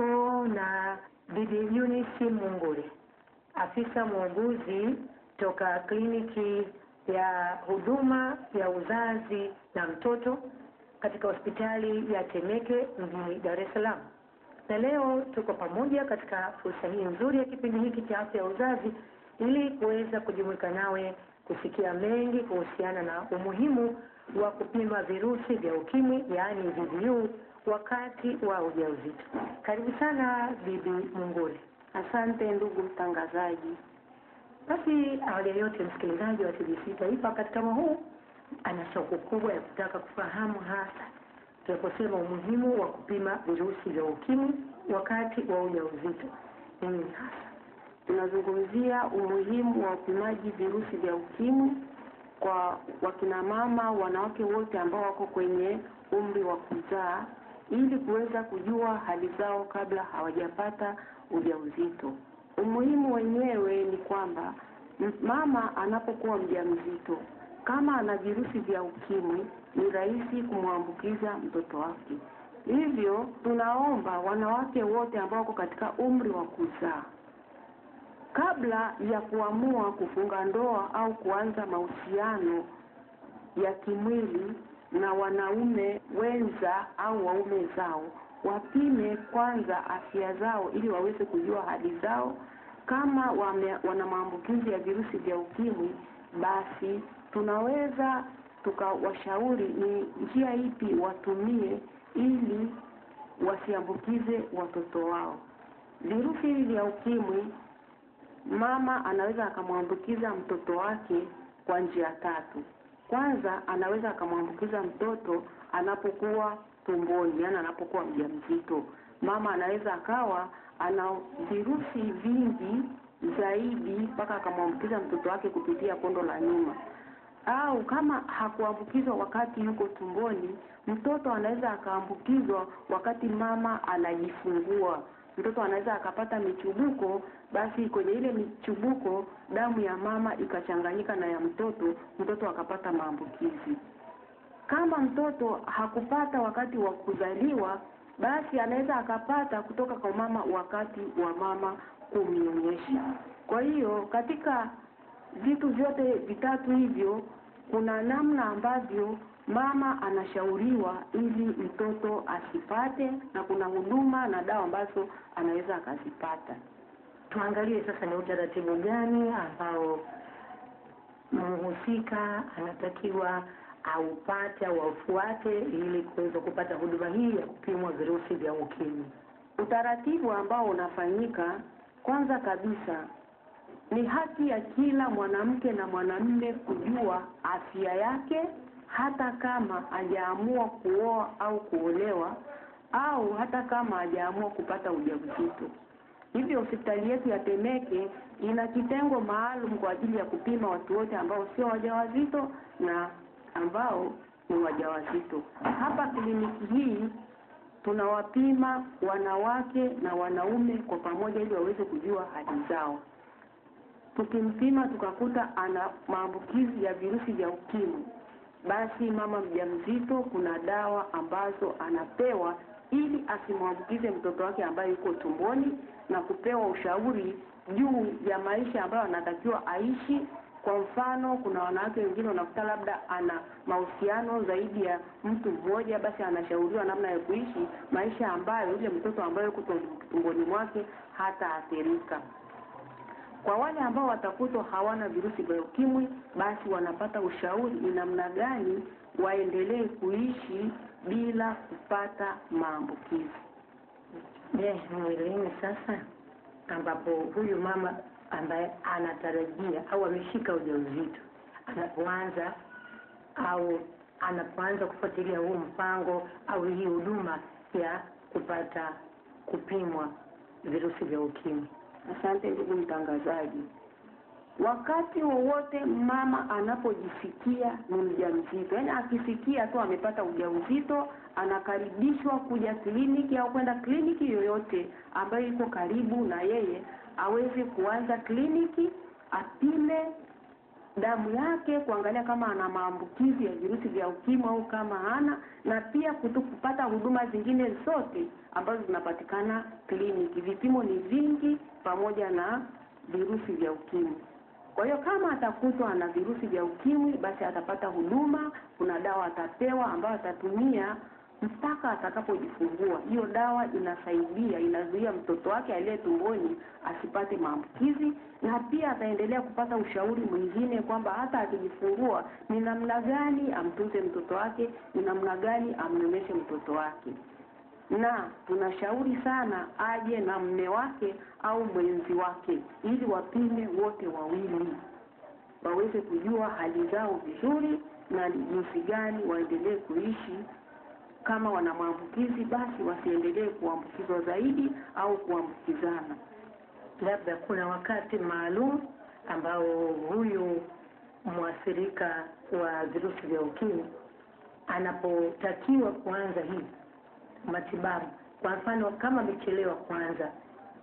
niko na Bibi Eunice Mungure, afisa muuguzi toka kliniki ya huduma ya uzazi na mtoto katika hospitali ya Temeke mjini Dar es Salaam. Na leo tuko pamoja katika fursa hii nzuri ya kipindi hiki cha afya ya uzazi ili kuweza kujumuika nawe kusikia mengi kuhusiana na umuhimu wa kupima virusi vya ukimwi yaani VVU wakati wa ujauzito. Karibu sana Bibi Mungule. Asante ndugu mtangazaji. Basi awali ya yote, msikilizaji wa TBC Taifa wakati kama huu ana shauku kubwa ya kutaka kufahamu hasa tunaposema umuhimu wa kupima virusi vya ukimwi wakati wa ujauzito ni nini hasa? Tunazungumzia umuhimu wa upimaji virusi vya ukimwi kwa wakinamama, wanawake wote ambao wako kwenye umri wa kuzaa ili kuweza kujua hali zao kabla hawajapata ujauzito. Umuhimu wenyewe ni kwamba mama anapokuwa mjamzito, kama ana virusi vya ukimwi, ni rahisi kumwambukiza mtoto wake. Hivyo tunaomba wanawake wote ambao wako katika umri wa kuzaa kabla ya kuamua kufunga ndoa au kuanza mahusiano ya kimwili na wanaume wenza au waume zao, wapime kwanza afya zao ili waweze kujua hali zao. Kama wame, wana maambukizi ya virusi vya ukimwi, basi tunaweza tukawashauri ni njia ipi watumie ili wasiambukize watoto wao. Virusi hivi vya ukimwi mama anaweza akamwambukiza mtoto wake kwa njia tatu. Kwanza, anaweza akamwambukiza mtoto anapokuwa tumboni, yani anapokuwa mjamzito. Mama anaweza akawa ana virusi vingi zaidi mpaka akamwambukiza mtoto wake kupitia kondo la nyuma, au kama hakuambukizwa wakati yuko tumboni, mtoto anaweza akaambukizwa wakati mama anajifungua mtoto anaweza akapata michubuko, basi kwenye ile michubuko damu ya mama ikachanganyika na ya mtoto, mtoto akapata maambukizi. Kama mtoto hakupata wakati wa kuzaliwa, basi anaweza akapata kutoka kwa mama wakati wa mama kumnyonyesha. Kwa hiyo katika vitu vyote vitatu hivyo, kuna namna ambavyo mama anashauriwa ili mtoto asipate, na kuna huduma na dawa ambazo anaweza akazipata. Tuangalie sasa ni utaratibu gani ambao mhusika anatakiwa aupate au afuate ili kuweza kupata huduma hii ya kupimwa virusi vya ukimwi. Utaratibu ambao unafanyika, kwanza kabisa, ni haki ya kila mwanamke na mwanamume kujua afya yake, hata kama hajaamua kuoa au kuolewa, au hata kama hajaamua kupata ujauzito. Hivyo hospitali yetu ya Temeke ina kitengo maalum kwa ajili ya kupima watu wote ambao sio wajawazito na ambao ni wajawazito. Hapa kliniki hii tunawapima wanawake na wanaume kwa pamoja ili waweze kujua hali zao. Tukimpima tukakuta ana maambukizi ya virusi vya ukimwi, basi mama mjamzito kuna dawa ambazo anapewa ili asimwambukize mtoto wake ambaye yuko tumboni na kupewa ushauri juu ya maisha ambayo anatakiwa aishi. Kwa mfano, kuna wanawake wengine wanakuta labda ana mahusiano zaidi ya mtu mmoja, basi anashauriwa namna ya kuishi maisha ambayo yule mtoto ambaye yuko tumboni mwake hataathirika. Kwa wale ambao watakutwa hawana virusi vya ukimwi, basi wanapata ushauri ni namna gani waendelee kuishi bila kupata maambukizi. Je, ni lini sasa ambapo huyu mama ambaye anatarajia au ameshika ujauzito anapoanza au anapoanza kufuatilia huu mpango au hii huduma ya kupata kupimwa virusi vya ukimwi? Asante ndugu mtangazaji. Wakati wowote mama anapojisikia ni mjamzito, yaani akisikia tu amepata ujauzito, anakaribishwa kuja kliniki au kwenda kliniki yoyote ambayo iko karibu na yeye, aweze kuanza kliniki, apime damu yake kuangalia kama ana maambukizi ya virusi vya ukimwi au kama hana, na pia kutu kupata huduma zingine zote ambazo zinapatikana kliniki. Vipimo ni vingi pamoja na virusi vya ukimwi. Kwa hiyo kama atakutwa na virusi vya ukimwi, basi atapata huduma. Kuna dawa atapewa ambayo atatumia mpaka atakapojifungua. Hiyo dawa inasaidia, inazuia mtoto wake aliye tumboni asipate maambukizi, na pia ataendelea kupata ushauri mwingine kwamba hata akijifungua ni namna gani amtunze mtoto wake, ni namna gani amnyonyeshe mtoto wake na tunashauri sana aje na mme wake au mwenzi wake ili wapime wote wawili waweze kujua hali zao vizuri na jinsi gani waendelee kuishi. Kama wana maambukizi, basi wasiendelee kuambukizwa zaidi au kuambukizana. Labda kuna wakati maalum ambao huyu mwathirika wa virusi vya ukimwi anapotakiwa kuanza hii matibabu. Kwa mfano, kama amechelewa kwanza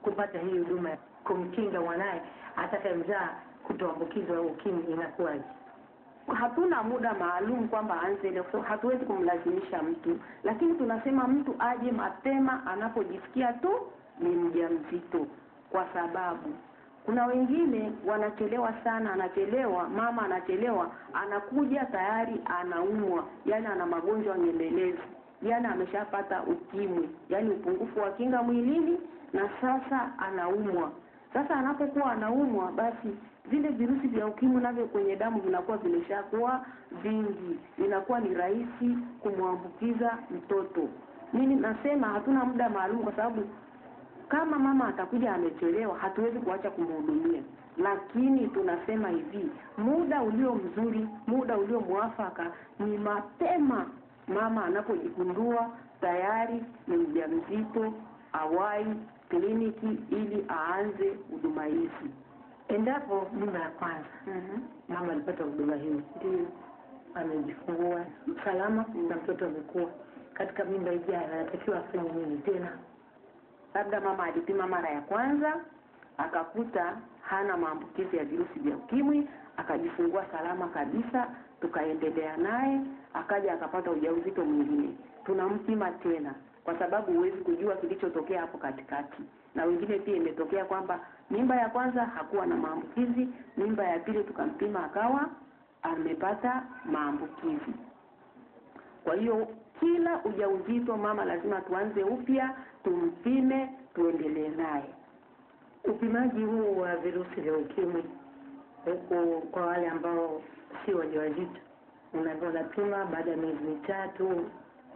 kupata hii huduma ya kumkinga mwanaye atakayemzaa kutoambukizwa ukimwi, inakuwaje? Hatuna muda maalum kwamba aanze leo, so hatuwezi kumlazimisha mtu, lakini tunasema mtu aje mapema anapojisikia tu ni mjamzito, kwa sababu kuna wengine wanachelewa sana, anachelewa mama, anachelewa anakuja tayari anaumwa, yani ana magonjwa nyemelezi, yani ameshapata ukimwi, yani upungufu wa kinga mwilini, na sasa anaumwa. Sasa anapokuwa anaumwa, basi vile virusi vya ukimwi navyo kwenye damu vinakuwa vimeshakuwa vingi, inakuwa ni rahisi kumwambukiza mtoto. Mimi nasema hatuna muda maalum, kwa sababu kama mama atakuja amechelewa, hatuwezi kuacha kumhudumia, lakini tunasema hivi, muda ulio mzuri, muda ulio mwafaka ni mapema mama anapojigundua tayari ni mjamzito, awai kliniki ili aanze huduma hizi. Endapo mimba ya kwanza mm -hmm. mama alipata huduma hii, Ndio. amejifungua salama mm -hmm. na mtoto amekuwa, katika mimba ijayo anatakiwa afanye nini tena? labda mama alipima mara ya kwanza akakuta hana maambukizi ya virusi vya ukimwi, akajifungua salama kabisa, tukaendelea naye, akaja akapata ujauzito mwingine, tunampima tena, kwa sababu huwezi kujua kilichotokea hapo katikati. Na wengine pia imetokea kwamba mimba ya kwanza hakuwa na maambukizi, mimba ya pili tukampima akawa amepata maambukizi. Kwa hiyo kila ujauzito mama lazima tuanze upya, tumpime, tuendelee naye. Upimaji huu wa virusi vya ukimwi huku kwa wale ambao si wajawazito, unapima baada ya miezi mitatu,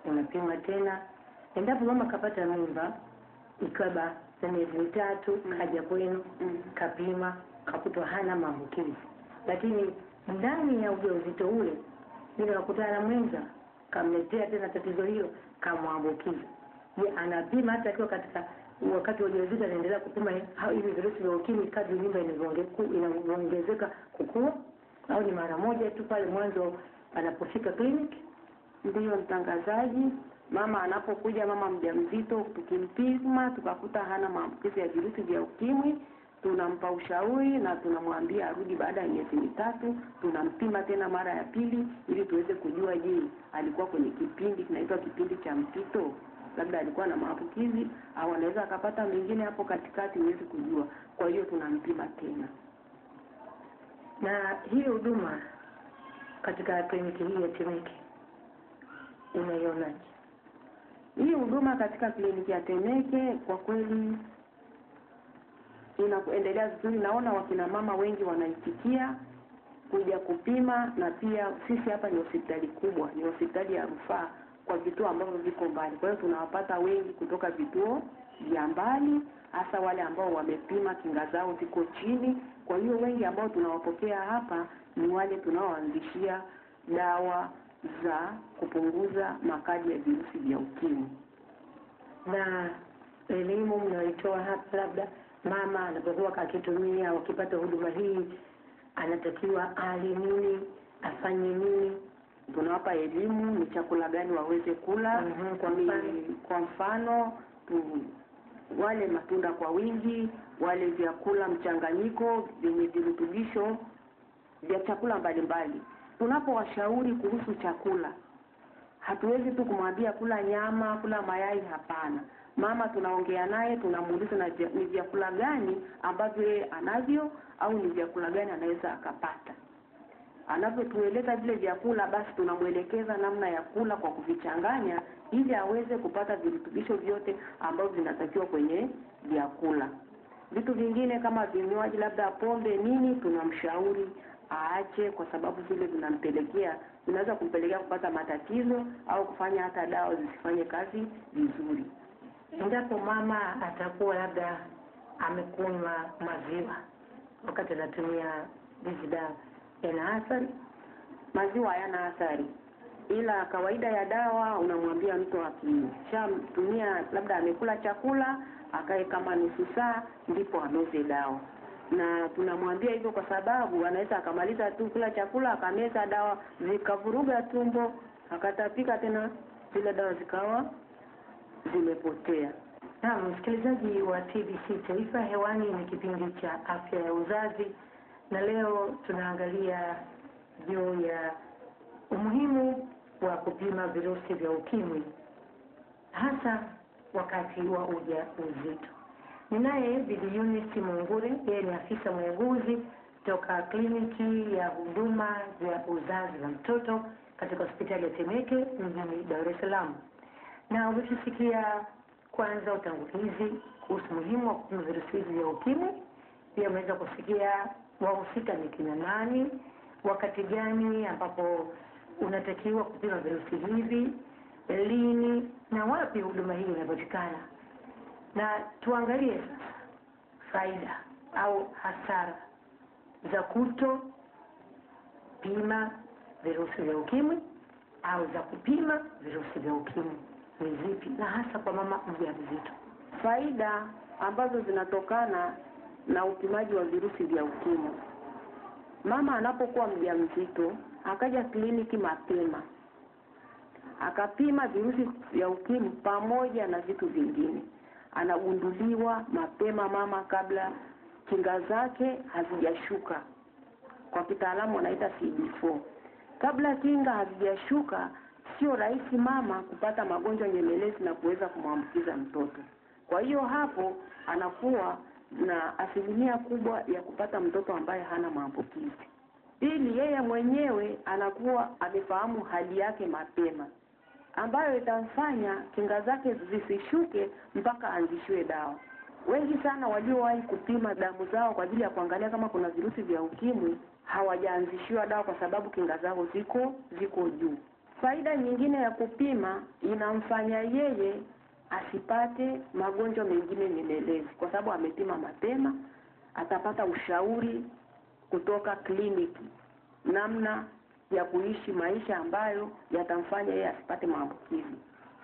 unapima tena. Endapo mama kapata mimba ikiwa ya miezi mitatu, Mm. kaja kwenu Mm. kapima, kakutwa hana maambukizi, lakini ndani ya ujauzito ule ile kakutana na mwenza, kamletea tena tatizo hilo, kamwambukiza. Je, anapima hata akiwa katika wakati wa ujauzito, anaendelea kupima hivi virusi vya ukimwi kadri mimba inavyoongezeka kukua, au ni mara moja tu pale mwanzo anapofika kliniki? Ndiyo mtangazaji, mama anapokuja, mama mjamzito, tukimpima tukakuta hana maambukizi ya virusi vya ukimwi, tunampa ushauri na tunamwambia arudi baada ya miezi mitatu. Tunampima tena mara ya pili ili tuweze kujua, je, alikuwa kwenye kipindi kinaitwa kipindi cha mpito, labda alikuwa na maambukizi au anaweza akapata mengine hapo katikati, huwezi kujua. Kwa hiyo tunampima tena. Na hii huduma katika kliniki hii ya Temeke unaionaje? Hii huduma katika kliniki ya Temeke kwa kweli inaendelea vizuri. Naona wakina mama wengi wanaitikia kuja kupima, na pia sisi hapa ni hospitali kubwa, ni hospitali ya rufaa kwa vituo ambavyo viko mbali. Kwa hiyo tunawapata wengi kutoka vituo vya mbali, hasa wale ambao wamepima kinga zao ziko chini. Kwa hiyo wengi ambao tunawapokea hapa ni wale tunaoanzishia dawa za kupunguza makali ya virusi vya ukimwi. na elimu mnayoitoa hapa, labda mama anapokuwa akitumia wakipata akipata huduma hii anatakiwa ali nini, afanye nini? tunawapa elimu ni chakula gani waweze kula. Mhm, kwa Ni- mfano? kwa mfano tu, wale matunda kwa wingi, wale vyakula mchanganyiko vyenye virutubisho vya chakula mbalimbali. Tunapowashauri kuhusu chakula, hatuwezi tu kumwambia kula nyama, kula mayai. Hapana, mama tunaongea naye, tunamuuliza na ni vyakula gani ambavyo yeye anavyo au ni vyakula gani anaweza akapata. Anavyotueleza vile vyakula, basi tunamwelekeza namna ya kula kwa kuvichanganya, ili aweze kupata virutubisho vyote ambavyo vinatakiwa kwenye vyakula. Vitu vingine kama vinywaji, labda pombe nini, tunamshauri aache, kwa sababu vile vinampelekea vinaweza kumpelekea kupata matatizo au kufanya hata dawa zisifanye kazi vizuri. Endapo mama atakuwa labda amekunywa maziwa wakati anatumia hizi dawa, yana athari? Maziwa hayana athari, ila kawaida ya dawa unamwambia mtu akishatumia, labda amekula chakula akae kama nusu saa ndipo ameze dawa, na tunamwambia hivyo kwa sababu anaweza akamaliza tu kula chakula akameza dawa zikavuruga tumbo akatapika tena, zile dawa zikawa zimepotea. na msikilizaji wa TBC Taifa, hewani ni kipindi cha afya ya uzazi, na leo tunaangalia juu ya umuhimu wa kupima virusi vya ukimwi hasa wakati wa uja uzito. Ninaye Bibi Mungure, yeye ni afisa muuguzi toka kliniki ya huduma za uzazi wa mtoto katika hospitali ya Temeke mjini Dar es Salaam. Na umetusikia kwanza utangulizi kuhusu umuhimu wa kupima virusi hivi vya ukimwi. Pia umeweza kusikia wahusika ni kina nani, wakati gani ambapo unatakiwa kupima virusi hivi, lini na wapi huduma hii inapatikana. Na tuangalie sasa faida au hasara za kuto pima virusi vya ukimwi au za kupima virusi vya ukimwi ni zipi, na hasa kwa mama mjamzito. Faida ambazo zinatokana na upimaji wa virusi vya ukimwi. Mama anapokuwa mjamzito akaja kliniki mapema akapima virusi vya ukimwi pamoja na vitu vingine, anagunduliwa mapema mama kabla kinga zake hazijashuka, kwa kitaalamu wanaita CD4. Kabla kinga hazijashuka, sio rahisi mama kupata magonjwa nyemelezi na kuweza kumwambukiza mtoto. Kwa hiyo hapo anakuwa na asilimia kubwa ya kupata mtoto ambaye hana maambukizi. Pili, yeye mwenyewe anakuwa amefahamu hali yake mapema, ambayo itamfanya kinga zake zisishuke mpaka aanzishiwe dawa. Wengi sana waliowahi kupima damu zao kwa ajili ya kuangalia kama kuna virusi vya ukimwi hawajaanzishiwa dawa kwa sababu kinga zao ziko ziko juu. Faida nyingine ya kupima inamfanya yeye asipate magonjwa mengine nyemelezi, kwa sababu amepima mapema, atapata ushauri kutoka kliniki namna ya kuishi maisha ambayo yatamfanya yeye asipate maambukizi.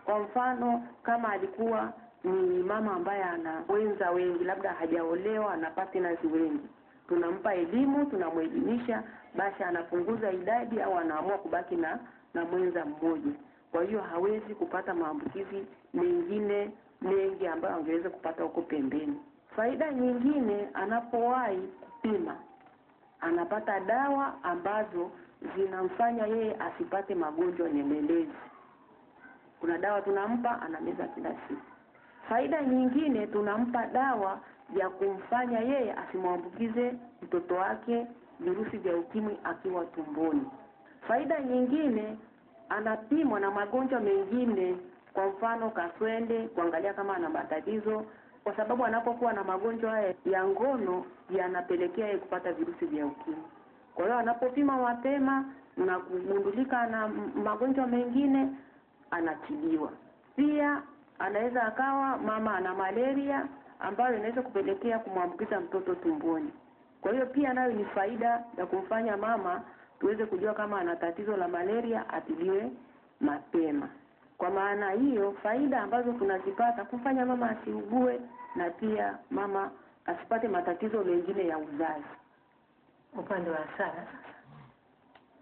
Kwa mfano, kama alikuwa ni mama ambaye ana wenza wengi, labda hajaolewa, ana partners wengi, tunampa elimu, tunamwelimisha, basi anapunguza idadi au anaamua kubaki na na mwenza mmoja. Kwa hiyo hawezi kupata maambukizi mengine mengi ambayo angeweza kupata huko pembeni. Faida nyingine, anapowahi kupima anapata dawa ambazo zinamfanya yeye asipate magonjwa nyemelezi. Kuna dawa tunampa anameza kila siku. Faida nyingine, tunampa dawa ya kumfanya yeye asimwambukize mtoto wake virusi vya ukimwi akiwa tumboni. Faida nyingine, anapimwa na magonjwa mengine, kwa mfano kaswende, kuangalia kama ana matatizo kwa sababu anapokuwa na magonjwa haya ya ngono yanapelekea yeye kupata virusi vya ukimwi. Kwa hiyo anapopima mapema na kugundulika na magonjwa mengine anatibiwa. Pia anaweza akawa mama ana malaria ambayo inaweza kupelekea kumwambukiza mtoto tumboni. Kwa hiyo pia nayo ni faida ya kumfanya mama tuweze kujua kama ana tatizo la malaria atibiwe mapema. Kwa maana hiyo, faida ambazo tunazipata kufanya mama asiugue na pia mama asipate matatizo mengine ya uzazi. Upande wa hasara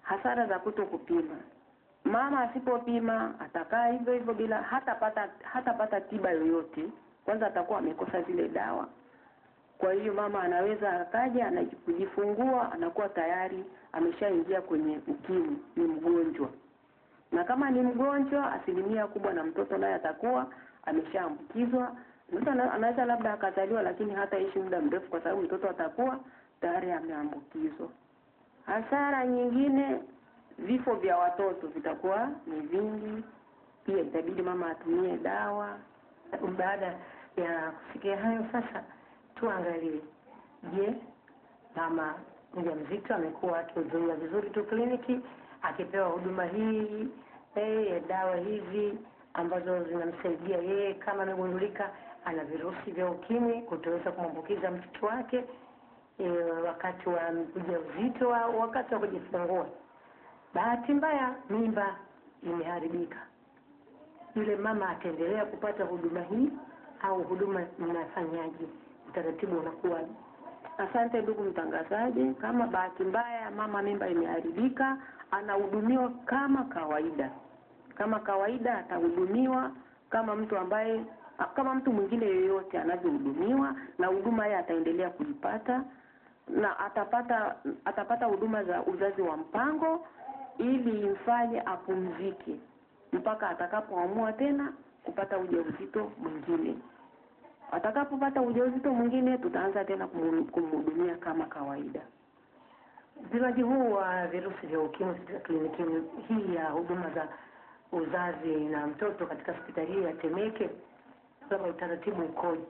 Hasara za kuto kupima, mama asipopima atakaa hivyo hivyo bila hatapata hatapata tiba yoyote. Kwanza atakuwa amekosa zile dawa, Kwa hiyo mama anaweza akaja anajifungua anakuwa tayari ameshaingia kwenye ukimwi, ni mgonjwa. Na kama ni mgonjwa, asilimia kubwa na mtoto naye atakuwa ameshaambukizwa. Mtoto anaweza labda akazaliwa, lakini hataishi muda mrefu, kwa sababu mtoto atakuwa tayari ameambukizwa. Hasara nyingine, vifo vya watoto vitakuwa ni vingi. Pia itabidi mama atumie dawa. Baada ya kufikia hayo, sasa tuangalie, je, mama mjamzito amekuwa akihudhuria vizuri tu kliniki akipewa huduma hii eh, dawa hizi ambazo zinamsaidia yeye kama amegundulika ana virusi vya ukimwi kutoweza kumwambukiza mtoto wake e, wakati wa ujauzito au wakati wa kujifungua. Bahati mbaya mimba imeharibika, yule mama ataendelea kupata huduma hii au huduma inafanyaje Utaratibu unakuwaje? Asante ndugu mtangazaji. Kama bahati mbaya mama mimba imeharibika, anahudumiwa kama kawaida. Kama kawaida atahudumiwa kama mtu ambaye kama mtu mwingine yeyote anavyohudumiwa, na huduma yeye ataendelea kuipata na atapata atapata huduma za uzazi wa mpango ili imfanye apumzike mpaka atakapoamua tena kupata ujauzito mwingine. Atakapopata ujauzito mwingine, tutaanza tena kumhudumia kama kawaida. Upimaji huu wa virusi vya ukimwi katika kliniki hii ya huduma za uzazi na mtoto katika hospitali hii ya Temeke, kama utaratibu ukoje,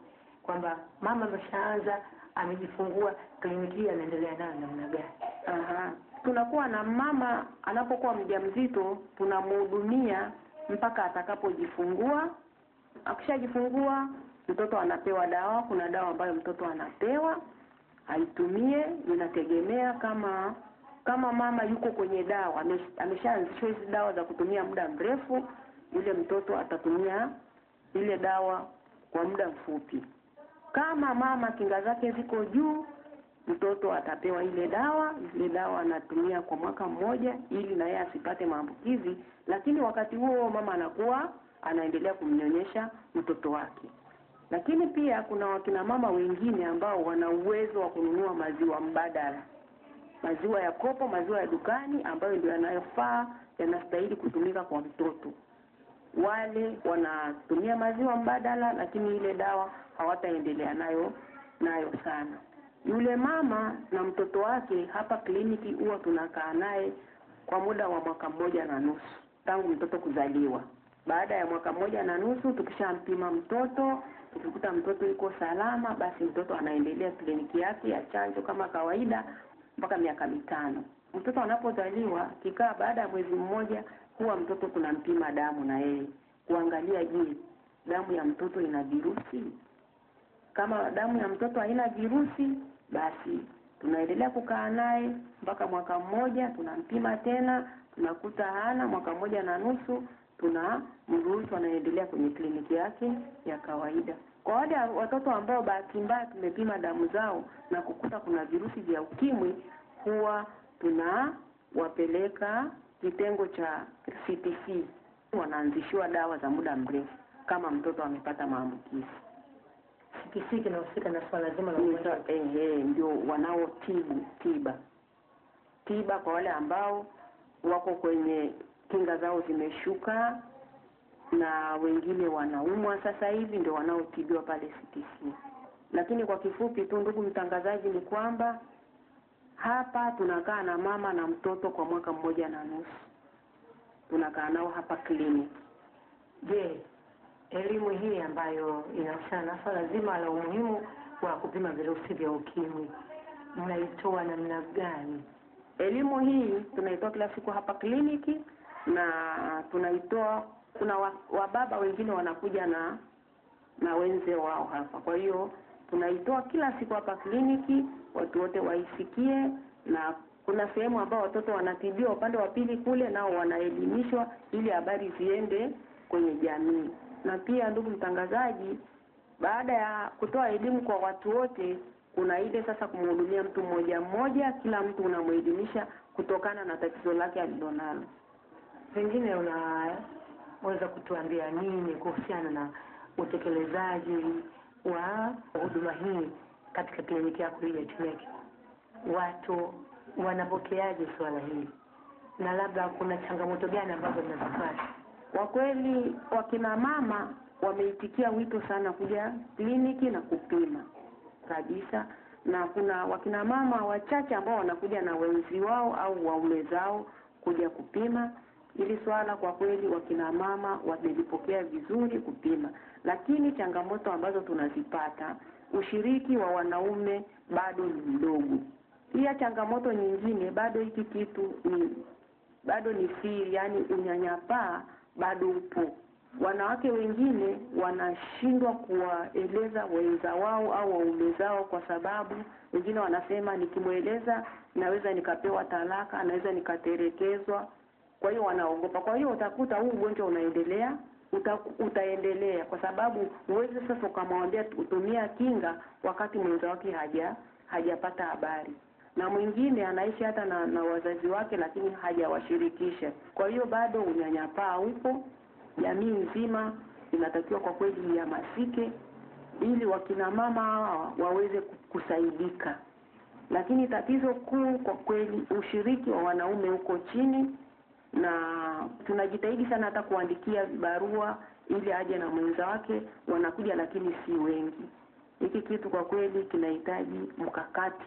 kwamba mama ameshaanza amejifungua, kliniki hii anaendelea nayo namna gani? Aha. Tunakuwa na mama anapokuwa mjamzito, tunamhudumia mpaka atakapojifungua. Akishajifungua mtoto anapewa dawa. Kuna dawa ambayo mtoto anapewa aitumie, inategemea kama kama mama yuko kwenye dawa, amesha ameshaanzishwa hizi dawa za kutumia muda mrefu, yule mtoto atatumia ile dawa kwa muda mfupi. Kama mama kinga zake ziko juu, mtoto atapewa ile dawa. Ile dawa anatumia kwa mwaka mmoja, ili na yeye asipate maambukizi, lakini wakati huo mama anakuwa anaendelea kumnyonyesha mtoto wake. Lakini pia kuna wakina mama wengine ambao wana uwezo wa kununua maziwa mbadala, maziwa ya kopo, maziwa ya dukani, ambayo ndio yanayofaa, yanastahili kutumika kwa mtoto. Wale wanatumia maziwa mbadala, lakini ile dawa hawataendelea nayo nayo sana. Yule mama na mtoto wake hapa kliniki huwa tunakaa naye kwa muda wa mwaka mmoja na nusu tangu mtoto kuzaliwa. Baada ya mwaka mmoja na nusu tukishampima mtoto, tukikuta mtoto yuko salama, basi mtoto anaendelea kliniki yake ya chanjo kama kawaida mpaka miaka mitano. Mtoto anapozaliwa kikaa, baada ya mwezi mmoja, huwa mtoto kuna mpima damu na yeye kuangalia, je, damu ya mtoto ina virusi kama damu ya mtoto haina virusi, basi tunaendelea kukaa naye mpaka mwaka mmoja, tunampima tena, tunakuta hana, mwaka mmoja na nusu, tunamruhusu anaendelea kwenye kliniki yake ya kawaida. Kwa wale watoto ambao bahati mbaya tumepima damu zao na kukuta kuna virusi vya ukimwi, huwa tunawapeleka kitengo cha CTC, wanaanzishiwa dawa za muda mrefu kama mtoto amepata maambukizi. CTC kinahusika na swala zima la ugonjwa sa- eh, eh, ndio wanaotibu tiba tiba kwa wale ambao wako kwenye kinga zao zimeshuka na wengine wanaumwa sasa hivi ndio wanaotibiwa pale CTC. Lakini kwa kifupi tu, ndugu mtangazaji, ni kwamba hapa tunakaa na mama na mtoto kwa mwaka mmoja na nusu, tunakaa nao hapa kliniki. Je, elimu hii ambayo inahusiana na swala zima la umuhimu wa kupima virusi vya ukimwi mnaitoa namna gani? Elimu hii tunaitoa kila siku hapa kliniki na tunaitoa, kuna wa- wababa wengine wanakuja na na wenze wao hapa. Kwa hiyo tunaitoa kila siku hapa kliniki, watu wote waisikie, na kuna sehemu ambao watoto wanatibiwa upande wa pili kule, nao wanaelimishwa ili habari ziende kwenye jamii. Na pia ndugu mtangazaji, baada ya kutoa elimu kwa watu wote, kuna ile sasa kumhudumia mtu mmoja mmoja, kila mtu unamwelimisha kutokana na tatizo lake alilonalo. Pengine unaweza kutuambia nini kuhusiana na utekelezaji wa huduma hii katika kliniki yako hii ya Temeke, watu wanapokeaje suala hili na labda kuna changamoto gani ambazo mnazipata? Kwa kweli wakina mama wameitikia wito sana kuja kliniki na kupima kabisa, na kuna wakina mama wachache ambao wanakuja na wenzi wao au waume zao kuja kupima. Ili swala kwa kweli wakina mama wamelipokea vizuri kupima, lakini changamoto ambazo tunazipata, ushiriki wa wanaume bado ni mdogo. Pia changamoto nyingine, bado hiki kitu ni bado ni siri, yaani unyanyapaa bado upo. Wanawake wengine wanashindwa kuwaeleza wenza wao au waume zao, kwa sababu wengine wanasema nikimweleza naweza nikapewa talaka, naweza nikaterekezwa. Kwa hiyo wanaogopa. Kwa hiyo utakuta huu ugonjwa unaendelea uta, utaendelea kwa sababu huwezi sasa ukamwambia utumia kinga wakati mwenza wake haja hajapata habari na mwingine anaishi hata na, na wazazi wake lakini hajawashirikisha. Kwa hiyo bado unyanyapaa upo, jamii nzima inatakiwa kwa kweli ihamasike ili wakina mama hawa waweze kusaidika. Lakini tatizo kuu kwa kweli, ushiriki wa wanaume huko chini, na tunajitahidi sana hata kuandikia barua ili aje na mwenza wake, wanakuja lakini si wengi. Hiki kitu kwa kweli kinahitaji mkakati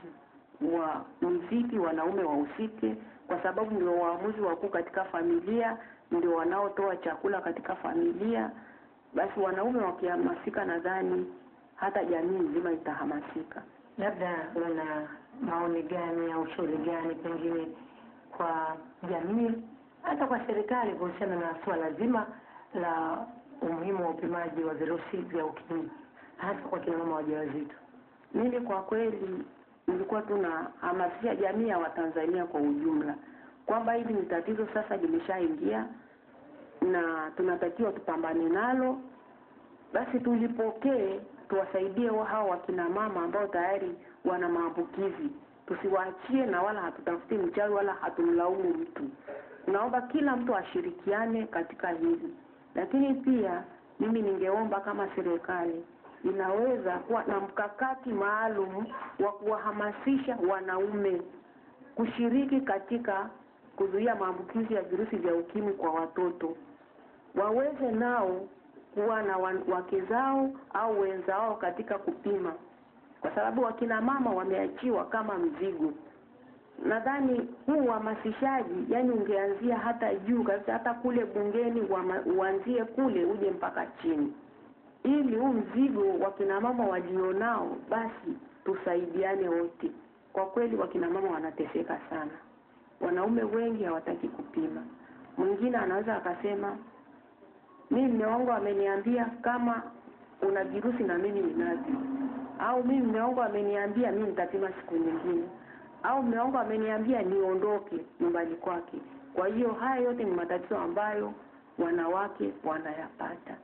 wa muziki, wanaume wahusike, kwa sababu ndio waamuzi wakuu katika familia, ndio wanaotoa chakula katika familia. Basi wanaume wakihamasika, nadhani hata jamii nzima itahamasika. Labda una maoni gani au ushauri gani pengine kwa jamii, hata kwa serikali kuhusiana na suala zima la umuhimu wa upimaji wa virusi vya ukimwi hasa kwa kina mama wajawazito? Mimi kwa kweli nilikuwa tunahamasisha jamii ya Watanzania kwa ujumla kwamba hili ni tatizo sasa limeshaingia na tunatakiwa tupambane nalo. Basi tulipokee, tuwasaidie hao wakina mama ambao tayari wana maambukizi, tusiwaachie na wala hatutafuti mchawi wala hatumlaumu mtu. Naomba kila mtu ashirikiane katika hili, lakini pia mimi ningeomba kama serikali inaweza kuwa na mkakati maalum wa kuwahamasisha wanaume kushiriki katika kuzuia maambukizi ya virusi vya ukimwi kwa watoto, waweze nao kuwa na wake zao au wenzao katika kupima, kwa sababu wakina mama wameachiwa kama mzigo. Nadhani huu uhamasishaji, yani ungeanzia hata juu kabisa, hata kule bungeni, uanzie kule uje mpaka chini ili huu mzigo wakinamama walionao basi tusaidiane wote. Kwa kweli wakinamama wanateseka sana, wanaume wengi hawataki kupima. Mwingine anaweza akasema mi mme wangu ameniambia kama una virusi na mimi ninavyo, au mi mme wangu ameniambia mi nitapima siku nyingine, au mume wangu ameniambia niondoke nyumbani kwake. Kwa hiyo haya yote ni matatizo ambayo wanawake wanayapata.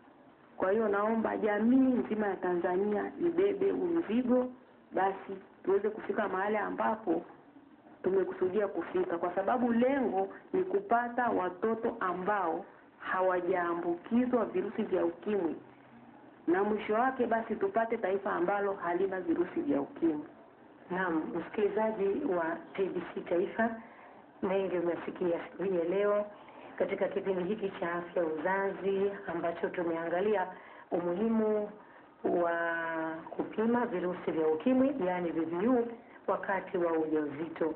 Kwa hiyo naomba jamii nzima ya Tanzania ibebe mzigo, basi tuweze kufika mahali ambapo tumekusudia kufika, kwa sababu lengo ni kupata watoto ambao hawajaambukizwa virusi vya ukimwi, na mwisho wake basi tupate taifa ambalo halina virusi vya ukimwi. Naam, msikilizaji wa TBC Taifa, mengi umesikia siku hii ya leo katika kipindi hiki cha afya uzazi ambacho tumeangalia umuhimu wa kupima virusi vya ukimwi yaani VVU wakati wa ujauzito.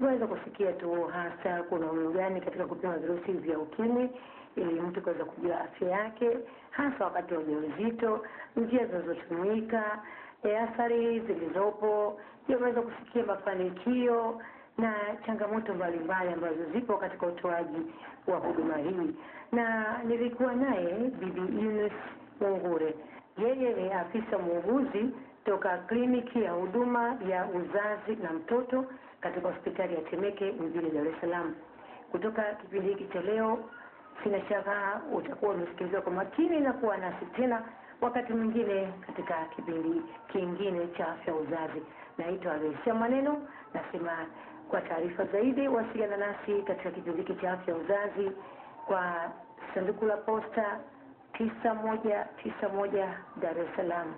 Unaweza kusikia tu hasa kuna umuhimu gani katika kupima virusi vya ukimwi ili mtu kuweza kujua afya yake hasa wakati wa ujauzito, njia zinazotumika, athari zilizopo. Pia unaweza kufikia mafanikio na changamoto mbalimbali ambazo zipo katika utoaji wa huduma hii, na nilikuwa naye Bibi Eunice Mungure. Yeye ni afisa muuguzi toka kliniki ya huduma ya uzazi na mtoto katika hospitali ya Temeke mjini Dar es Salaam. Kutoka kipindi hiki cha leo, sina shaka utakuwa umesikiliza kwa makini na kuwa nasi tena wakati mwingine katika kipindi kingine cha afya uzazi. Naitwa Alesia Maneno, nasema kwa taarifa zaidi wasiliana nasi katika kipindi hiki cha afya uzazi kwa sanduku la posta tisa moja tisa moja Dar es Salaam.